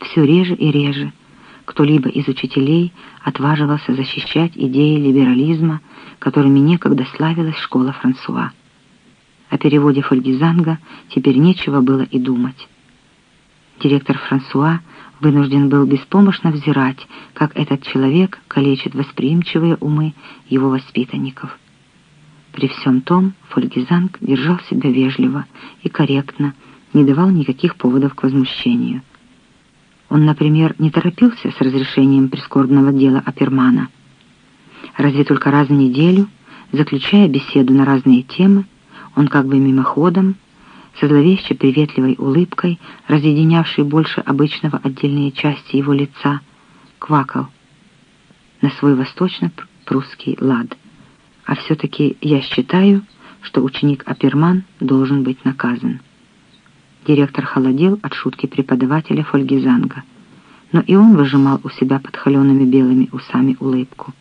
все реже и реже кто-либо из учителей отваживался защищать идеи либерализма, которыми некогда славилась школа Франсуа. О переводе Фольгизанга теперь нечего было и думать. Директор Франсуа вынужден был беспомощно взирать, как этот человек калечит восприимчивые умы его воспитанников. При всем том Фольгизанг держал себя вежливо и корректно, не давал никаких поводов к возмущению. Он, например, не торопился с разрешением прискорбного дела Апермана. Разве только раз в неделю, заключая беседу на разные темы, он как бы мимоходом, со зловеще приветливой улыбкой, разъединявшей больше обычного отдельные части его лица, квакал на свой восточно-прусский лад. А все-таки я считаю, что ученик Аперман должен быть наказан. Директор холодел от шутки преподавателя Фольгизанга, но и он выжимал у себя под холеными белыми усами улыбку.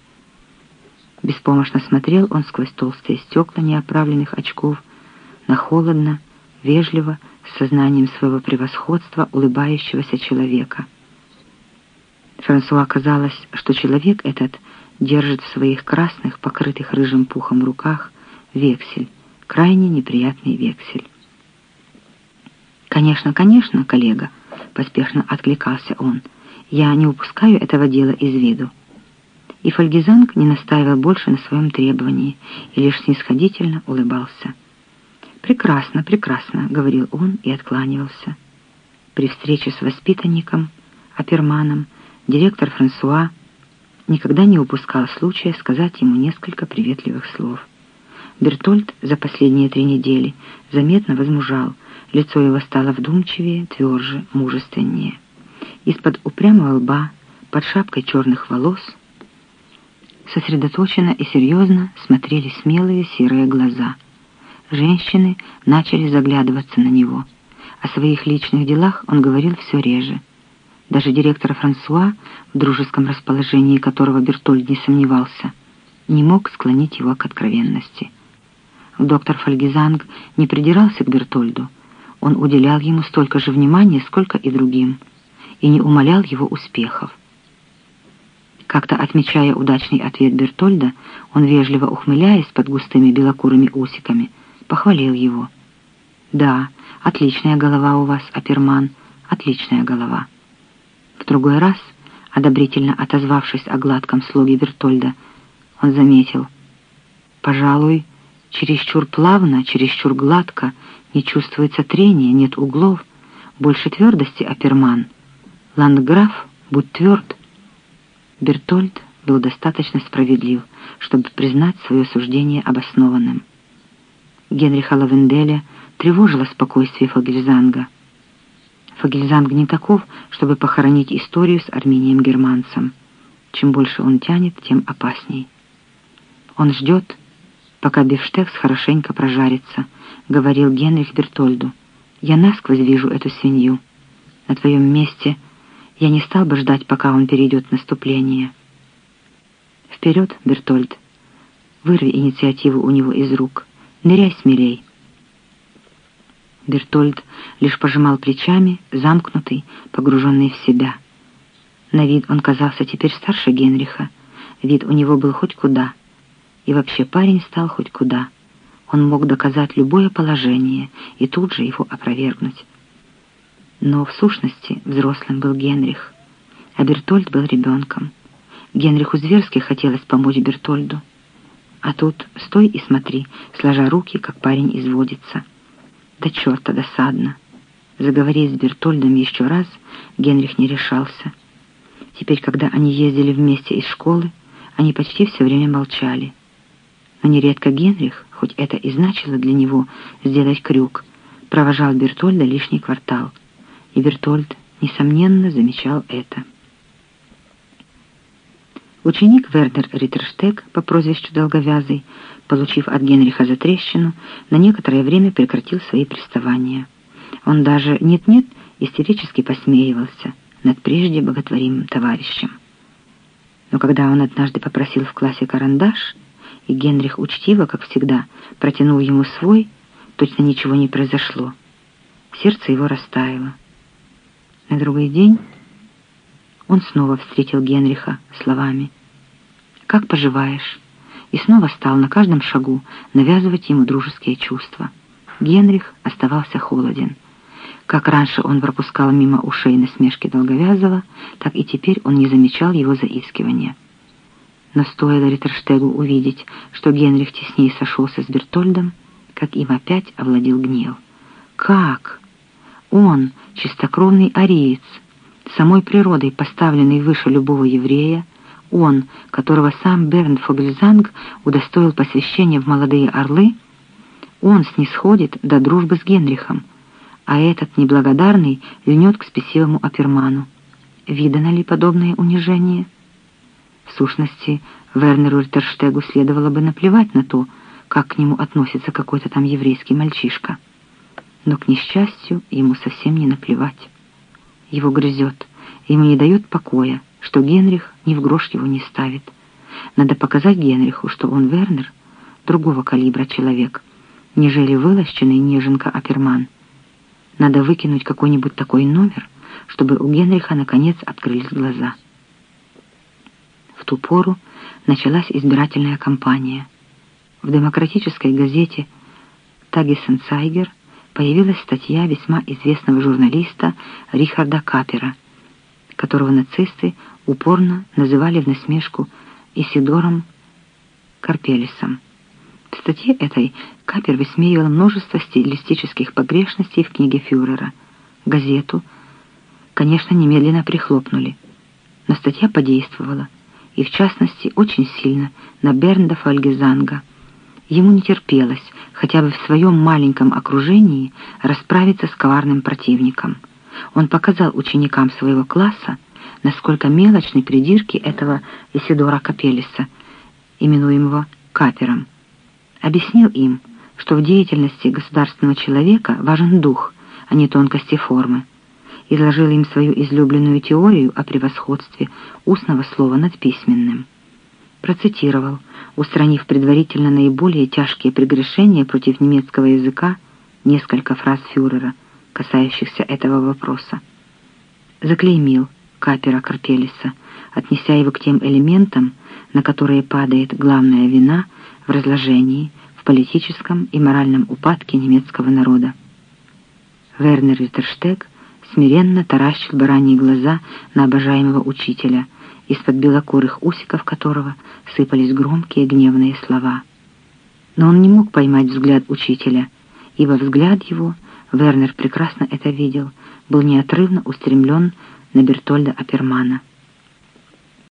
Беспомощно смотрел он сквозь толстые стекла неоправленных очков на холодно, вежливо, с сознанием своего превосходства улыбающегося человека. Франсуа казалось, что человек этот держит в своих красных, покрытых рыжим пухом руках вексель, крайне неприятный вексель. «Конечно, конечно, коллега», — поспешно откликался он. «Я не упускаю этого дела из виду». И Фольгизанг не настаивал больше на своем требовании и лишь снисходительно улыбался. «Прекрасно, прекрасно», — говорил он и откланивался. При встрече с воспитанником, Аперманом, директор Франсуа никогда не упускал случая сказать ему несколько приветливых слов. Бертольд за последние три недели заметно возмужал, Лицо его стало вдумчивее, тверже, мужественнее. Из-под упрямого лба, под шапкой черных волос, сосредоточенно и серьезно смотрели смелые серые глаза. Женщины начали заглядываться на него. О своих личных делах он говорил все реже. Даже директор Франсуа, в дружеском расположении которого Бертольд не сомневался, не мог склонить его к откровенности. Доктор Фольгизанг не придирался к Бертольду, он уделял ему столько же внимания, сколько и другим, и не умалял его успехов. Как-то отмечая удачный ответ Бертольда, он, вежливо ухмыляясь под густыми белокурыми усиками, похвалил его. «Да, отличная голова у вас, Аперман, отличная голова». В другой раз, одобрительно отозвавшись о гладком слоге Бертольда, он заметил, «Пожалуй, чересчур плавно, чересчур гладко не чувствуется трения, нет углов, больше твердости Аперман. Ландграф, будь тверд. Бертольд был достаточно справедлив, чтобы признать свое суждение обоснованным. Генриха Лавенделя тревожило спокойствие Фагельзанга. Фагельзанг не таков, чтобы похоронить историю с Армением Германцем. Чем больше он тянет, тем опасней. Он ждет, пока бифштекс хорошенько прожарится, — говорил Генрих Бертольду. «Я насквозь вижу эту свинью. На твоем месте я не стал бы ждать, пока он перейдет наступление». «Вперед, Бертольд! Вырви инициативу у него из рук. Ныряй смелей!» Бертольд лишь пожимал плечами, замкнутый, погруженный в себя. На вид он казался теперь старше Генриха. Вид у него был хоть куда — и вообще парень стал хоть куда. Он мог доказать любое положение и тут же его опровергнуть. Но в сущности взрослым был Генрих, а Бертольд был ребенком. Генриху зверски хотелось помочь Бертольду. А тут стой и смотри, сложа руки, как парень изводится. Да черта досадно. Заговорить с Бертольдом еще раз Генрих не решался. Теперь, когда они ездили вместе из школы, они почти все время молчали. Но нередко Генрих, хоть это и значило для него сделать крюк, провожал Бертольда лишний квартал. И Бертольд, несомненно, замечал это. Ученик Вернер Риттерштег по прозвищу Долговязый, получив от Генриха затрещину, на некоторое время прекратил свои приставания. Он даже нет-нет истерически посмеивался над прежде боготворимым товарищем. Но когда он однажды попросил в классе карандаш, и Генрих учтиво, как всегда, протянул ему свой, точно ничего не произошло. Сердце его растаяло. На другой день он снова встретил Генриха словами «Как поживаешь?» и снова стал на каждом шагу навязывать ему дружеские чувства. Генрих оставался холоден. Как раньше он пропускал мимо ушей насмешки Долговязова, так и теперь он не замечал его заискивания. Но стоило Риттерштегу увидеть, что Генрих теснее сошелся с Бертольдом, как им опять овладел гнев. Как? Он, чистокровный ариец, самой природой поставленный выше любого еврея, он, которого сам Берн Фогельзанг удостоил посвящения в молодые орлы, он снисходит до дружбы с Генрихом, а этот неблагодарный льнет к спесивому оперману. Видано ли подобное унижение? В сущности, Вернеру Риттерштегу следовало бы наплевать на то, как к нему относится какой-то там еврейский мальчишка. Но, к несчастью, ему совсем не наплевать. Его грызет, ему не дает покоя, что Генрих ни в грош его не ставит. Надо показать Генриху, что он Вернер, другого калибра человек, нежели вылощенный неженка Аперман. Надо выкинуть какой-нибудь такой номер, чтобы у Генриха наконец открылись глаза. Ту пору началась избирательная кампания. В демократической газете «Тагесенцайгер» появилась статья весьма известного журналиста Рихарда Капера, которого нацисты упорно называли в насмешку Исидором Карпелисом. В статье этой Капер высмеивал множество стилистических погрешностей в книге фюрера. Газету, конечно, немедленно прихлопнули. Но статья подействовала, и в частности очень сильно на Бернда Фольгезанга. Ему не терпелось хотя бы в своем маленьком окружении расправиться с коварным противником. Он показал ученикам своего класса, насколько мелочны придирки этого Исидора Капелиса, именуемого Капером. Объяснил им, что в деятельности государственного человека важен дух, а не тонкости формы. Изложил им свою излюбленную теорию о превосходстве устного слова над письменным. Процитировал, устранив предварительно наиболее тяжкие прегрешения против немецкого языка, несколько фраз фюрера, касающихся этого вопроса. Заклеймил Капера Карпелиса, отнеся его к тем элементам, на которые падает главная вина в разложении, в политическом и моральном упадке немецкого народа. Вернер Риттерштег смиренно таращил бараньи глаза на обожаемого учителя, из-под белокурых усиков которого сыпались громкие гневные слова. Но он не мог поймать взгляд учителя, ибо взгляд его, Вернер прекрасно это видел, был неотрывно устремлен на Бертольда Апермана.